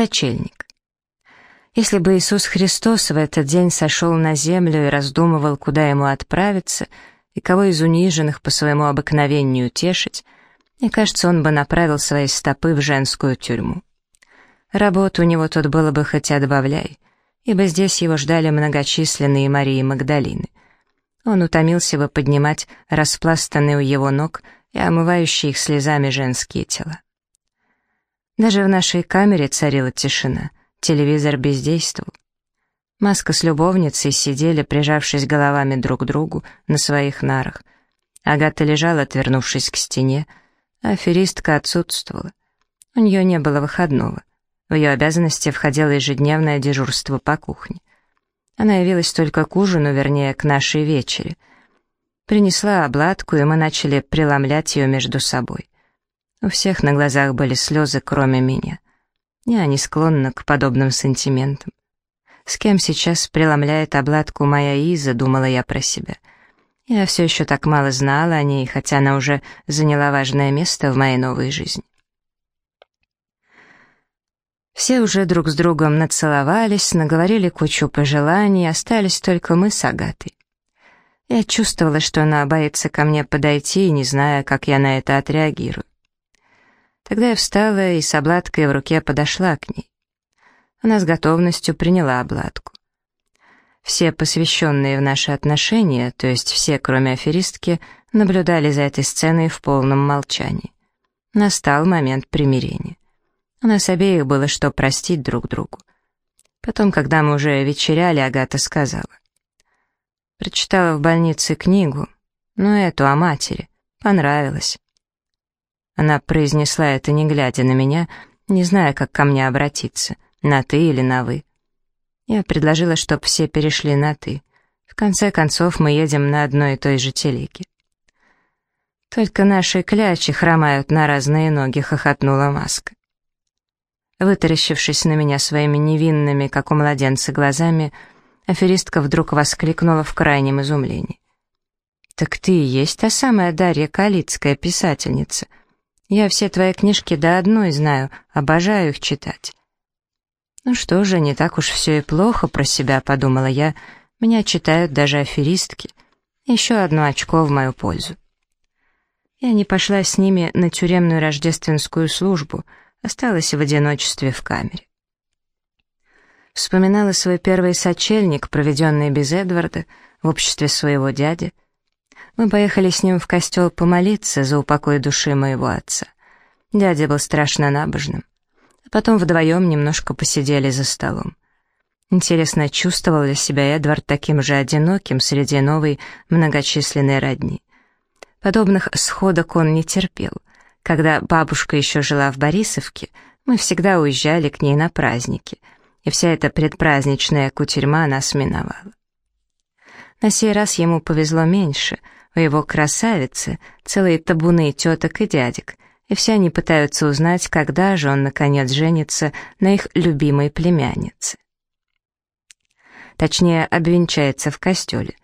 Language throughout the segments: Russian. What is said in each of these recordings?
Сочельник. Если бы Иисус Христос в этот день сошел на землю и раздумывал, куда ему отправиться, и кого из униженных по своему обыкновению утешить, мне кажется, он бы направил свои стопы в женскую тюрьму. Работу у него тут было бы хоть отбавляй, ибо здесь его ждали многочисленные Марии Магдалины. Он утомился бы поднимать распластанные у его ног и омывающие их слезами женские тела. Даже в нашей камере царила тишина, телевизор бездействовал. Маска с любовницей сидели, прижавшись головами друг к другу на своих нарах. Агата лежала, отвернувшись к стене, а аферистка отсутствовала. У нее не было выходного. В ее обязанности входило ежедневное дежурство по кухне. Она явилась только к ужину, вернее, к нашей вечере. Принесла обладку, и мы начали преломлять ее между собой. У всех на глазах были слезы, кроме меня. Я не склонна к подобным сантиментам. С кем сейчас преломляет обладку моя Иза, думала я про себя. Я все еще так мало знала о ней, хотя она уже заняла важное место в моей новой жизни. Все уже друг с другом нацеловались, наговорили кучу пожеланий, остались только мы с Агатой. Я чувствовала, что она боится ко мне подойти, не зная, как я на это отреагирую. Тогда я встала и с обладкой в руке подошла к ней. Она с готовностью приняла обладку. Все посвященные в наши отношения, то есть все, кроме аферистки, наблюдали за этой сценой в полном молчании. Настал момент примирения. У нас обеих было что простить друг другу. Потом, когда мы уже вечеряли, Агата сказала. Прочитала в больнице книгу, ну эту о матери, понравилось. Она произнесла это, не глядя на меня, не зная, как ко мне обратиться, на «ты» или на «вы». Я предложила, чтоб все перешли на «ты». В конце концов, мы едем на одной и той же телеге. «Только наши клячи хромают на разные ноги», — хохотнула Маска. Вытаращившись на меня своими невинными, как у младенца, глазами, аферистка вдруг воскликнула в крайнем изумлении. «Так ты и есть та самая Дарья Калицкая, писательница», — я все твои книжки до одной знаю, обожаю их читать». «Ну что же, не так уж все и плохо про себя», — подумала я. «Меня читают даже аферистки. Еще одно очко в мою пользу». Я не пошла с ними на тюремную рождественскую службу, осталась в одиночестве в камере. Вспоминала свой первый сочельник, проведенный без Эдварда, в обществе своего дяди, мы поехали с ним в костел помолиться за упокой души моего отца. Дядя был страшно набожным. А потом вдвоем немножко посидели за столом. Интересно, чувствовал ли себя Эдвард таким же одиноким среди новой многочисленной родни? Подобных сходок он не терпел. Когда бабушка еще жила в Борисовке, мы всегда уезжали к ней на праздники, и вся эта предпраздничная кутерьма нас миновала. На сей раз ему повезло меньше — у его красавицы целые табуны теток и дядек, и все они пытаются узнать, когда же он, наконец, женится на их любимой племяннице. Точнее, обвенчается в костеле.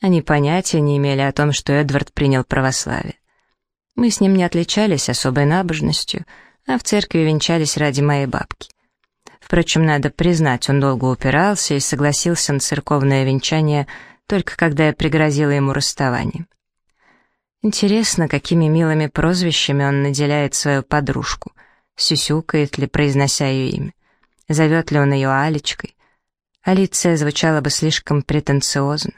Они понятия не имели о том, что Эдвард принял православие. Мы с ним не отличались особой набожностью, а в церкви венчались ради моей бабки. Впрочем, надо признать, он долго упирался и согласился на церковное венчание – только когда я пригрозила ему расставанием. Интересно, какими милыми прозвищами он наделяет свою подружку, сюсюкает ли, произнося ее имя, зовет ли он ее Алечкой. Алиция звучала бы слишком претенциозно.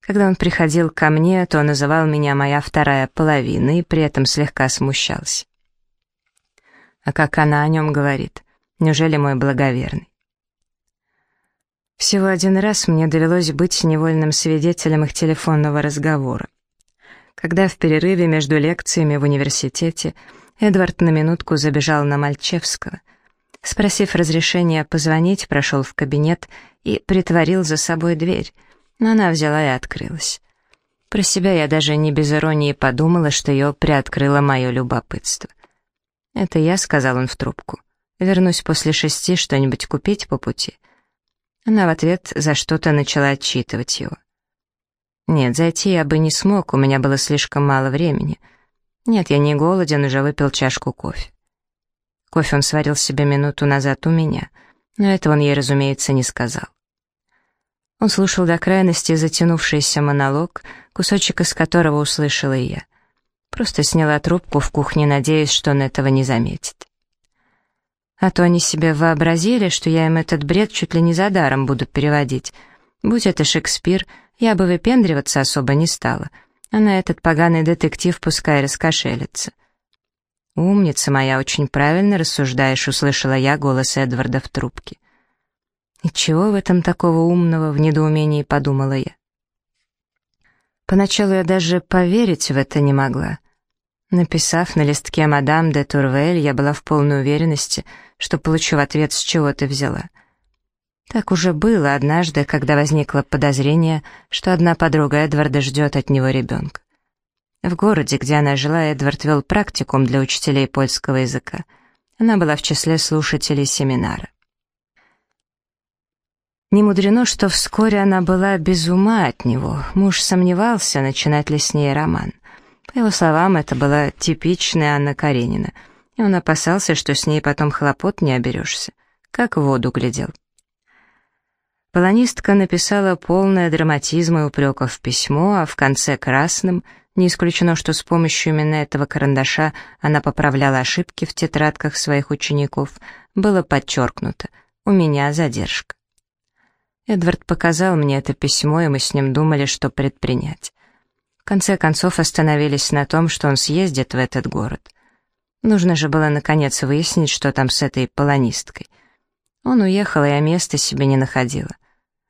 Когда он приходил ко мне, то называл меня моя вторая половина и при этом слегка смущался. А как она о нем говорит? Неужели мой благоверный? Всего один раз мне довелось быть невольным свидетелем их телефонного разговора. Когда в перерыве между лекциями в университете Эдвард на минутку забежал на Мальчевского. Спросив разрешения позвонить, прошел в кабинет и притворил за собой дверь, но она взяла и открылась. Про себя я даже не без иронии подумала, что ее приоткрыло мое любопытство. «Это я», — сказал он в трубку. «Вернусь после шести что-нибудь купить по пути». Она в ответ за что-то начала отчитывать его. Нет, зайти я бы не смог, у меня было слишком мало времени. Нет, я не голоден, уже выпил чашку кофе. Кофе он сварил себе минуту назад у меня, но этого он ей, разумеется, не сказал. Он слушал до крайности затянувшийся монолог, кусочек из которого услышала и я. Просто сняла трубку в кухне, надеясь, что он этого не заметит. А то они себе вообразили, что я им этот бред чуть ли не за даром буду переводить. Будь это Шекспир, я бы выпендриваться особо не стала, а на этот поганый детектив пускай раскошелится. «Умница моя, очень правильно рассуждаешь», — услышала я голос Эдварда в трубке. «И чего в этом такого умного?» — в недоумении подумала я. Поначалу я даже поверить в это не могла. Написав на листке «Мадам де Турвель», я была в полной уверенности, что получу в ответ «С чего ты взяла?». Так уже было однажды, когда возникло подозрение, что одна подруга Эдварда ждет от него ребенка. В городе, где она жила, Эдвард вел практикум для учителей польского языка. Она была в числе слушателей семинара. Не мудрено, что вскоре она была без ума от него. Муж сомневался, начинать ли с ней роман. По его словам, это была типичная Анна Каренина, и он опасался, что с ней потом хлопот не оберешься. Как в воду глядел. Полонистка написала полное драматизма и упреков письмо, а в конце красным — не исключено, что с помощью именно этого карандаша она поправляла ошибки в тетрадках своих учеников. Было подчеркнуто «У меня задержка». Эдвард показал мне это письмо, и мы с ним думали, что предпринять. В конце концов остановились на том, что он съездит в этот город. Нужно же было наконец выяснить, что там с этой полонисткой. Он уехал, и я места себе не находила.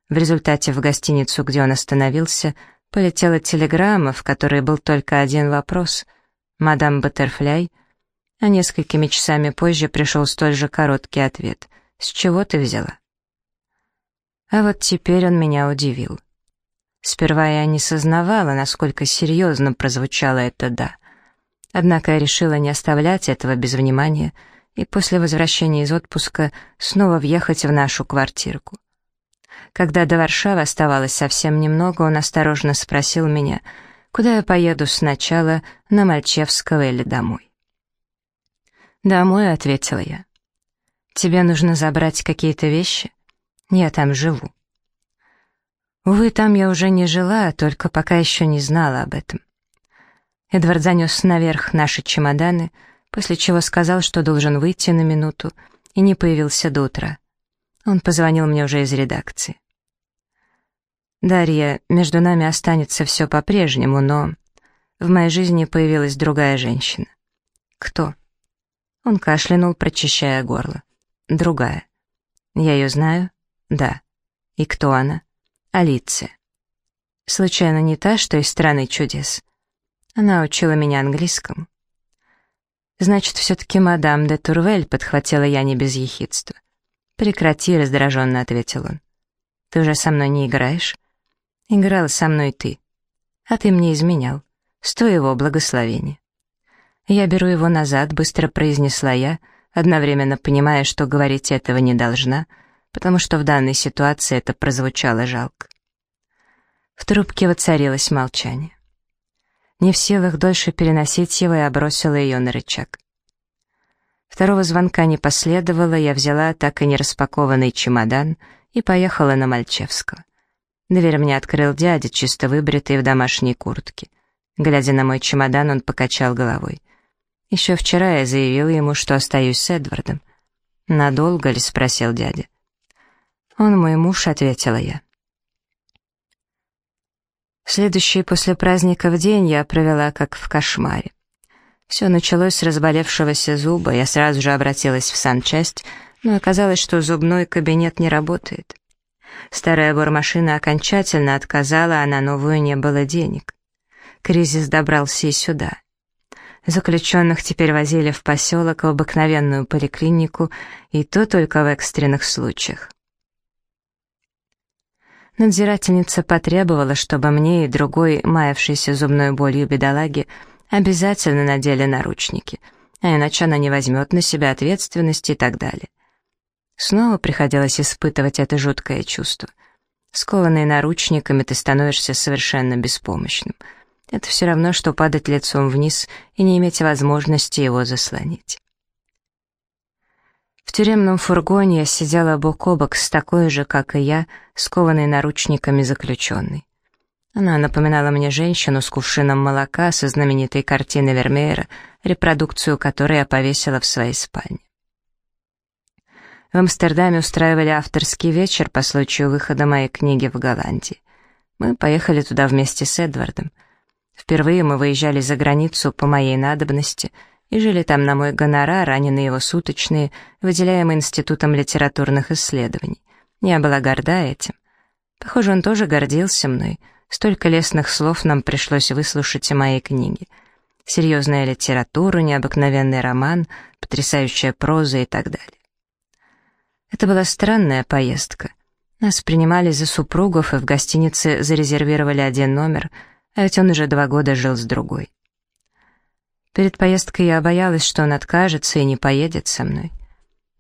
В результате в гостиницу, где он остановился, полетела телеграмма, в которой был только один вопрос «Мадам Баттерфляй?» А несколькими часами позже пришел столь же короткий ответ «С чего ты взяла?» А вот теперь он меня удивил. Сперва я не сознавала, насколько серьезно прозвучало это «да». Однако я решила не оставлять этого без внимания и после возвращения из отпуска снова въехать в нашу квартирку. Когда до Варшавы оставалось совсем немного, он осторожно спросил меня, куда я поеду сначала, на Мальчевского или домой. «Домой», — ответила я. «Тебе нужно забрать какие-то вещи? Я там живу». Увы, там я уже не жила, только пока еще не знала об этом. Эдвард занес наверх наши чемоданы, после чего сказал, что должен выйти на минуту, и не появился до утра. Он позвонил мне уже из редакции. «Дарья, между нами останется все по-прежнему, но в моей жизни появилась другая женщина». «Кто?» Он кашлянул, прочищая горло. «Другая». «Я ее знаю?» «Да». «И кто она?» «Алиция». «Случайно не та, что из страны чудес?» Она учила меня английскому. «Значит, все-таки мадам де Турвель», — подхватила я не без ехидства. «Прекрати», — раздраженно ответил он. «Ты уже со мной не играешь?» «Играла со мной ты. А ты мне изменял. С твоего благословения». «Я беру его назад», — быстро произнесла я, одновременно понимая, что говорить этого не должна, потому что в данной ситуации это прозвучало жалко. В трубке воцарилось молчание. Не в силах дольше переносить его, я бросила ее на рычаг. Второго звонка не последовало, я взяла так и не распакованный чемодан и поехала на Мальчевского. Дверь мне открыл дядя, чисто выбритый в домашней куртке. Глядя на мой чемодан, он покачал головой. Еще вчера я заявила ему, что остаюсь с Эдвардом. «Надолго ли?» — спросил дядя. «Он мой муж», — ответила я. Следующий после праздника в день я провела как в кошмаре. Все началось с разболевшегося зуба, я сразу же обратилась в санчасть, но оказалось, что зубной кабинет не работает. Старая бормашина окончательно отказала, а на новую не было денег. Кризис добрался и сюда. Заключенных теперь возили в поселок в обыкновенную поликлинику, и то только в экстренных случаях. Надзирательница потребовала, чтобы мне и другой, маявшейся зубной болью бедолаге, обязательно надели наручники, а иначе она не возьмет на себя ответственность и так далее. Снова приходилось испытывать это жуткое чувство. Скованный наручниками, ты становишься совершенно беспомощным. Это все равно, что падать лицом вниз и не иметь возможности его заслонить. Тюремном фургоне я сидела бок о бок с такой же, как и я, скованной наручниками заключенной. Она напоминала мне женщину с кувшином молока со знаменитой картины Вермеера, репродукцию которой я повесила в своей спальне. В Амстердаме устраивали авторский вечер по случаю выхода моей книги в Голландии. Мы поехали туда вместе с Эдвардом. Впервые мы выезжали за границу по моей надобности и жили там на мой гонорар, а не на его суточные, выделяемые Институтом литературных исследований. Я была горда этим. Похоже, он тоже гордился мной. Столько лестных слов нам пришлось выслушать о моей книге. Серьезная литература, необыкновенный роман, потрясающая проза и так далее. Это была странная поездка. Нас принимали за супругов и в гостинице зарезервировали один номер, а ведь он уже два года жил с другой. Перед поездкой я боялась, что он откажется и не поедет со мной.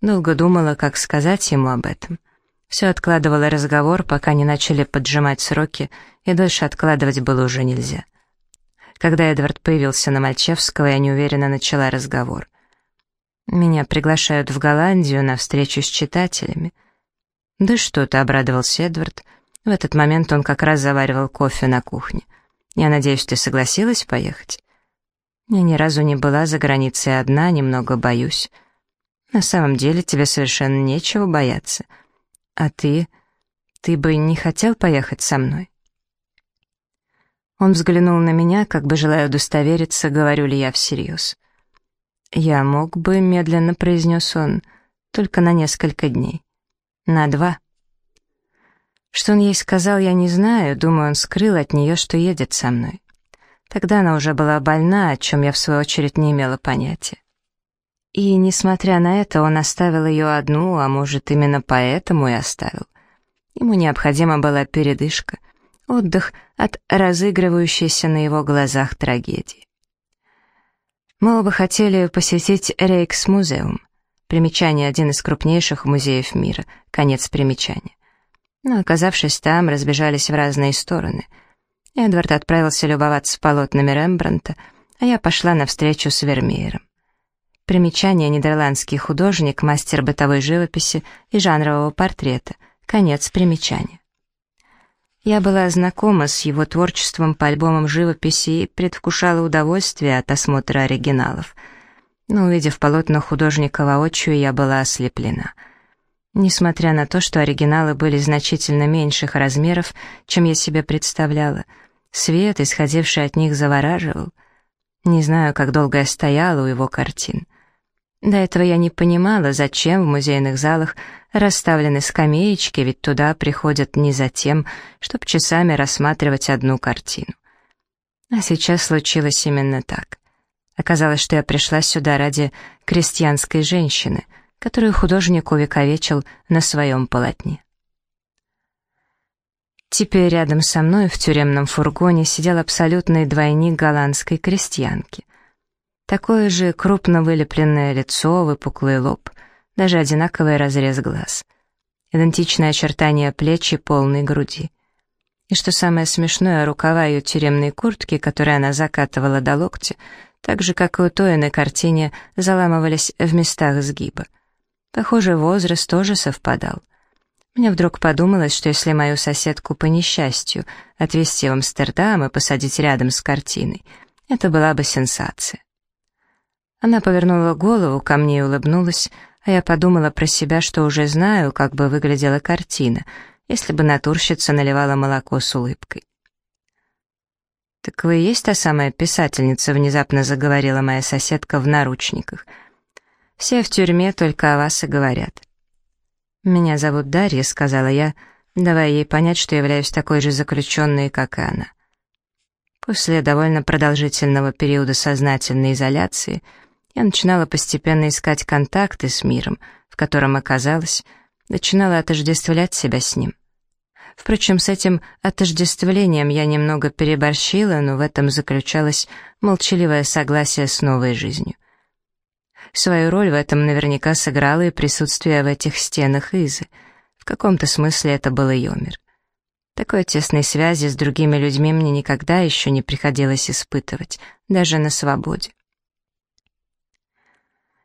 Долго думала, как сказать ему об этом. Все откладывала разговор, пока не начали поджимать сроки, и дольше откладывать было уже нельзя. Когда Эдвард появился на Мальчевского, я неуверенно начала разговор. Меня приглашают в Голландию на встречу с читателями. Да что-то, обрадовался Эдвард. В этот момент он как раз заваривал кофе на кухне. Я надеюсь, ты согласилась поехать? Я ни разу не была за границей одна, немного боюсь. На самом деле тебе совершенно нечего бояться. А ты... ты бы не хотел поехать со мной? Он взглянул на меня, как бы желая удостовериться, говорю ли я всерьез. «Я мог бы», — медленно произнес он, — «только на несколько дней. На два». Что он ей сказал, я не знаю, думаю, он скрыл от нее, что едет со мной. Тогда она уже была больна, о чем я, в свою очередь, не имела понятия. И, несмотря на это, он оставил ее одну, а может, именно поэтому и оставил. Ему необходима была передышка, отдых от разыгрывающейся на его глазах трагедии. Мы оба хотели посетить Рейкс-музеум. Примечание — один из крупнейших музеев мира. Конец примечания. Но, оказавшись там, разбежались в разные стороны. Эдвард отправился любоваться полотнами Рембрандта, а я пошла навстречу с Вермеером. Примечание — нидерландский художник, мастер бытовой живописи и жанрового портрета. Конец примечания. Я была знакома с его творчеством по альбомам живописи и предвкушала удовольствие от осмотра оригиналов. Но, увидев полотно художника воочию, я была ослеплена. Несмотря на то, что оригиналы были значительно меньших размеров, чем я себе представляла, свет, исходивший от них, завораживал. Не знаю, как долго я стояла у его картин. До этого я не понимала, зачем в музейных залах расставлены скамеечки, ведь туда приходят не за тем, чтобы часами рассматривать одну картину. А сейчас случилось именно так. Оказалось, что я пришла сюда ради крестьянской женщины, которую художник увековечил на своем полотне. Теперь рядом со мной в тюремном фургоне сидел абсолютный двойник голландской крестьянки — Такое же крупно вылепленное лицо, выпуклый лоб, даже одинаковый разрез глаз. Идентичное очертание плеч и полной груди. И что самое смешное, рукава ее тюремной куртки, которые она закатывала до локтя, так же, как и у той на картине, заламывались в местах сгиба. Похоже, возраст тоже совпадал. Мне вдруг подумалось, что если мою соседку по несчастью отвезти в Амстердам и посадить рядом с картиной, это была бы сенсация. Она повернула голову ко мне и улыбнулась, а я подумала про себя, что уже знаю, как бы выглядела картина, если бы натурщица наливала молоко с улыбкой. «Так вы и есть та самая писательница?» — внезапно заговорила моя соседка в наручниках. «Все в тюрьме только о вас и говорят». «Меня зовут Дарья», — сказала я, давая ей понять, что являюсь такой же заключенной, как и она. После довольно продолжительного периода сознательной изоляции — я начинала постепенно искать контакты с миром, в котором оказалась, начинала отождествлять себя с ним. Впрочем, с этим отождествлением я немного переборщила, но в этом заключалось молчаливое согласие с новой жизнью. Свою роль в этом наверняка сыграло и присутствие в этих стенах Изы. В каком-то смысле это был ее мир. Такой тесной связи с другими людьми мне никогда еще не приходилось испытывать, даже на свободе.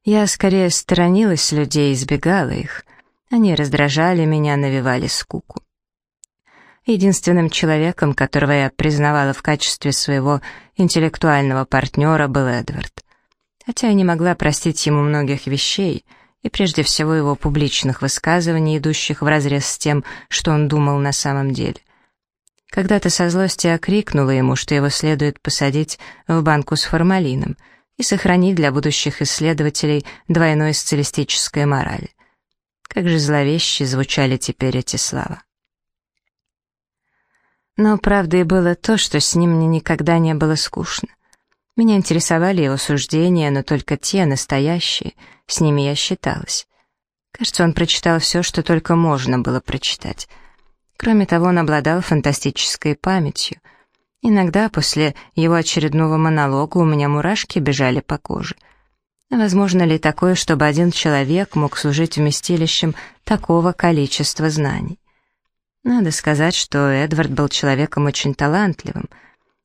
Я скорее сторонилась людей, избегала их. Они раздражали меня, навевали скуку. Единственным человеком, которого я признавала в качестве своего интеллектуального партнера, был Эдвард. Хотя я не могла простить ему многих вещей, и прежде всего его публичных высказываний, идущих вразрез с тем, что он думал на самом деле. Когда-то со злости окрикнула ему, что его следует посадить в банку с формалином и сохранить для будущих исследователей двойной социалистической морали. Как же зловеще звучали теперь эти слова. Но правдой было то, что с ним мне никогда не было скучно. Меня интересовали его суждения, но только те, настоящие, с ними я считалась. Кажется, он прочитал все, что только можно было прочитать. Кроме того, он обладал фантастической памятью. Иногда после его очередного монолога у меня мурашки бежали по коже. Возможно ли такое, чтобы один человек мог служить вместилищем такого количества знаний? Надо сказать, что Эдвард был человеком очень талантливым.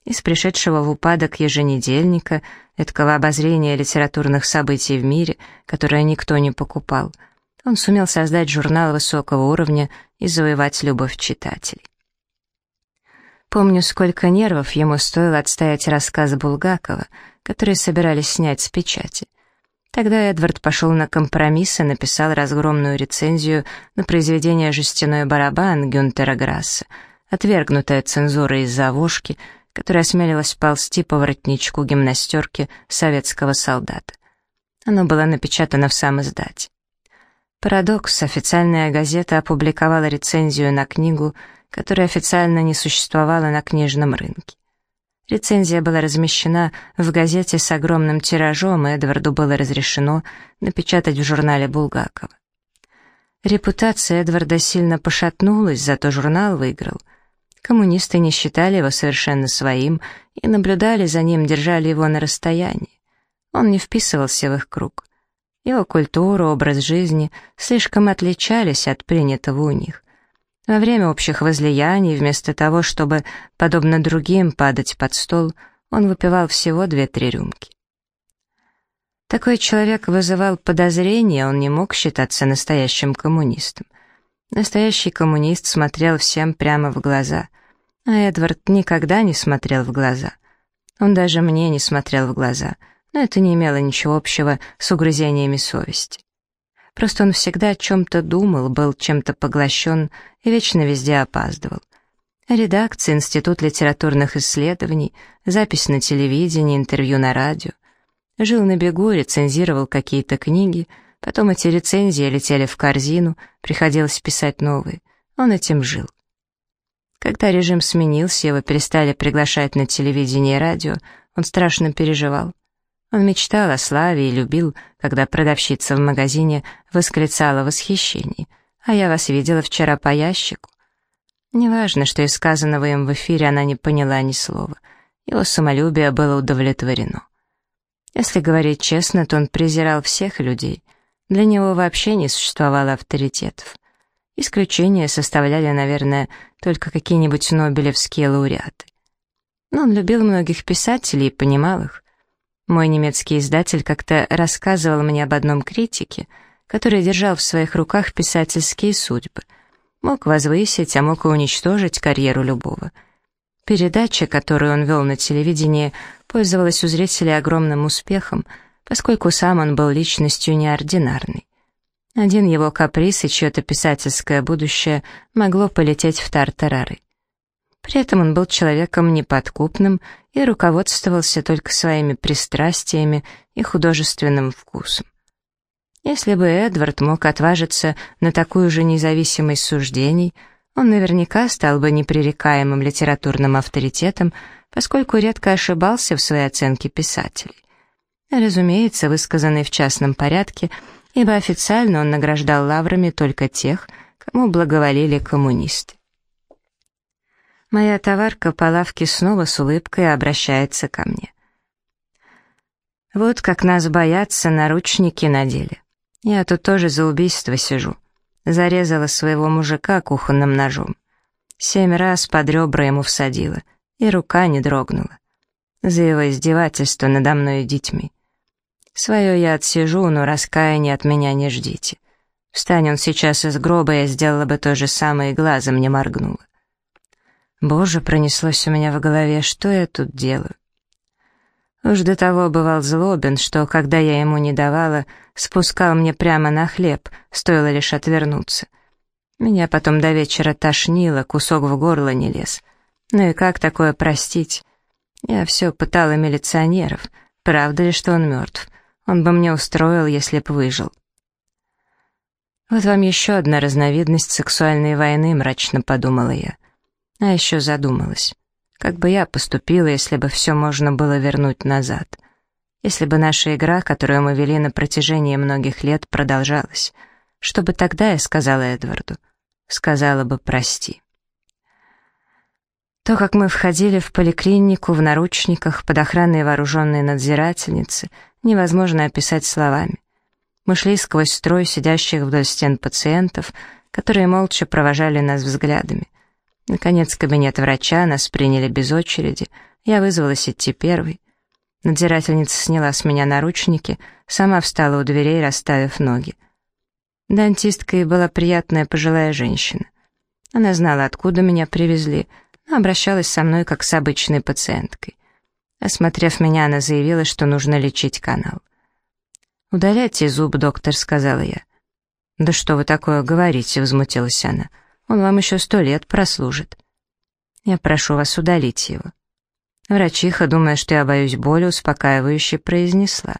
Из пришедшего в упадок еженедельника, эткого обозрения литературных событий в мире, которое никто не покупал, он сумел создать журнал высокого уровня и завоевать любовь читателей. Помню, сколько нервов ему стоило отстоять рассказ Булгакова, который собирались снять с печати. Тогда Эдвард пошел на компромисс и написал разгромную рецензию на произведение «Жестяной барабан» Гюнтера Грасса, отвергнутая цензурой из-за вошки, которая осмелилась ползти по воротничку гимнастерки советского солдата. Оно было напечатано в сам издате. Парадокс. Официальная газета опубликовала рецензию на книгу, которая официально не существовала на книжном рынке. Рецензия была размещена в газете с огромным тиражом, и Эдварду было разрешено напечатать в журнале Булгакова. Репутация Эдварда сильно пошатнулась, зато журнал выиграл. Коммунисты не считали его совершенно своим и наблюдали за ним, держали его на расстоянии. Он не вписывался в их круг. Его культура, образ жизни слишком отличались от принятого у них. Во время общих возлияний, вместо того, чтобы, подобно другим, падать под стол, он выпивал всего две-три рюмки. Такой человек вызывал подозрения, он не мог считаться настоящим коммунистом. Настоящий коммунист смотрел всем прямо в глаза, а Эдвард никогда не смотрел в глаза. Он даже мне не смотрел в глаза, но это не имело ничего общего с угрызениями совести. Просто он всегда о чем-то думал, был чем-то поглощен и вечно везде опаздывал. Редакция, Институт литературных исследований, запись на телевидении, интервью на радио. Жил на бегу, рецензировал какие-то книги, потом эти рецензии летели в корзину, приходилось писать новые. Он этим жил. Когда режим сменился, его перестали приглашать на телевидение и радио, он страшно переживал. Он мечтал о славе и любил, когда продавщица в магазине восклицала восхищение. «А я вас видела вчера по ящику». Неважно, что из сказанного им в эфире она не поняла ни слова. Его самолюбие было удовлетворено. Если говорить честно, то он презирал всех людей. Для него вообще не существовало авторитетов. Исключения составляли, наверное, только какие-нибудь нобелевские лауреаты. Но он любил многих писателей и понимал их. Мой немецкий издатель как-то рассказывал мне об одном критике, который держал в своих руках писательские судьбы. Мог возвысить, а мог и уничтожить карьеру любого. Передача, которую он вел на телевидении, пользовалась у зрителей огромным успехом, поскольку сам он был личностью неординарной. Один его каприз и чье-то писательское будущее могло полететь в тартарары. При этом он был человеком неподкупным и руководствовался только своими пристрастиями и художественным вкусом. Если бы Эдвард мог отважиться на такую же независимость суждений, он наверняка стал бы непререкаемым литературным авторитетом, поскольку редко ошибался в своей оценке писателей. Разумеется, высказанный в частном порядке, ибо официально он награждал лаврами только тех, кому благоволили коммунисты. Моя товарка по лавке снова с улыбкой обращается ко мне. Вот как нас боятся, наручники надели. Я тут тоже за убийство сижу. Зарезала своего мужика кухонным ножом. Семь раз под ребра ему всадила, и рука не дрогнула. За его издевательство надо мной и детьми. Свое я отсижу, но раскаяния от меня не ждите. Встань он сейчас из гроба, я сделала бы то же самое и глазом не моргнула. Боже, пронеслось у меня в голове, что я тут делаю? Уж до того бывал злобен, что, когда я ему не давала, спускал мне прямо на хлеб, стоило лишь отвернуться. Меня потом до вечера тошнило, кусок в горло не лез. Ну и как такое простить? Я все пытала милиционеров. Правда ли, что он мертв? Он бы мне устроил, если б выжил. Вот вам еще одна разновидность сексуальной войны, мрачно подумала я. А еще задумалась. Как бы я поступила, если бы все можно было вернуть назад? Если бы наша игра, которую мы вели на протяжении многих лет, продолжалась? Что бы тогда я сказала Эдварду? Сказала бы «прости». То, как мы входили в поликлинику в наручниках под охраной вооруженной надзирательницы, невозможно описать словами. Мы шли сквозь строй сидящих вдоль стен пациентов, которые молча провожали нас взглядами. Наконец, кабинет врача, нас приняли без очереди. Я вызвалась идти первой. Надзирательница сняла с меня наручники, сама встала у дверей, расставив ноги. Дантисткой была приятная пожилая женщина. Она знала, откуда меня привезли, но обращалась со мной как с обычной пациенткой. Осмотрев меня, она заявила, что нужно лечить канал. «Удаляйте зуб, доктор», — сказала я. «Да что вы такое говорите?» — возмутилась она. Он вам еще сто лет прослужит. Я прошу вас удалить его». Врачиха, думая, что я боюсь боли, успокаивающе произнесла.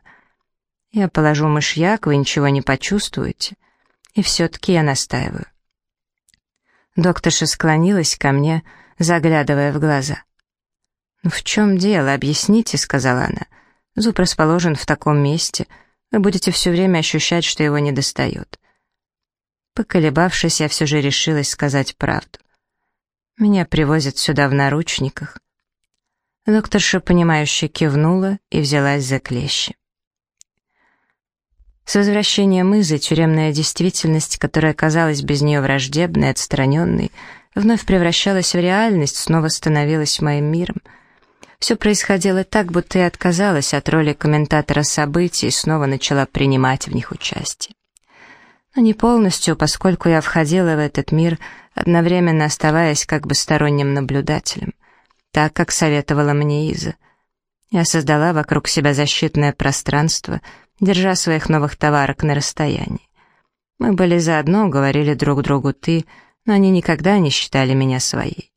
«Я положу мышьяк, вы ничего не почувствуете. И все-таки я настаиваю». Докторша склонилась ко мне, заглядывая в глаза. «Ну в чем дело? Объясните», — сказала она. «Зуб расположен в таком месте. Вы будете все время ощущать, что его недостает. Поколебавшись, я все же решилась сказать правду. Меня привозят сюда в наручниках. Докторша, понимающе кивнула и взялась за клещи. С возвращением Изы тюремная действительность, которая казалась без нее враждебной, отстраненной, вновь превращалась в реальность, снова становилась моим миром. Все происходило так, будто я отказалась от роли комментатора событий и снова начала принимать в них участие но не полностью, поскольку я входила в этот мир, одновременно оставаясь как бы сторонним наблюдателем, так, как советовала мне Иза. Я создала вокруг себя защитное пространство, держа своих новых товарок на расстоянии. Мы были заодно, говорили друг другу «ты», но они никогда не считали меня своей.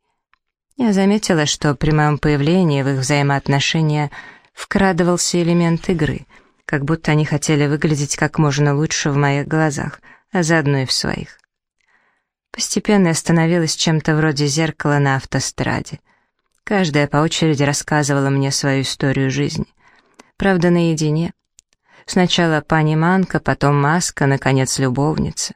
Я заметила, что при моем появлении в их взаимоотношения вкрадывался элемент игры — как будто они хотели выглядеть как можно лучше в моих глазах, а заодно и в своих. Постепенно я становилась чем-то вроде зеркала на автостраде. Каждая по очереди рассказывала мне свою историю жизни. Правда, наедине. Сначала пани Манка, потом Маска, наконец, любовница.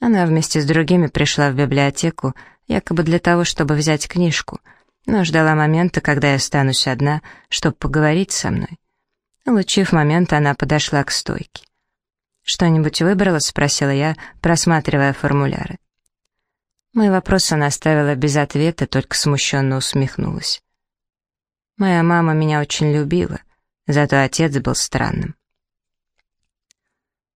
Она вместе с другими пришла в библиотеку, якобы для того, чтобы взять книжку, но ждала момента, когда я останусь одна, чтобы поговорить со мной. Улучив момент, она подошла к стойке. «Что-нибудь выбрала?» — спросила я, просматривая формуляры. Мой вопрос она оставила без ответа, только смущенно усмехнулась. Моя мама меня очень любила, зато отец был странным.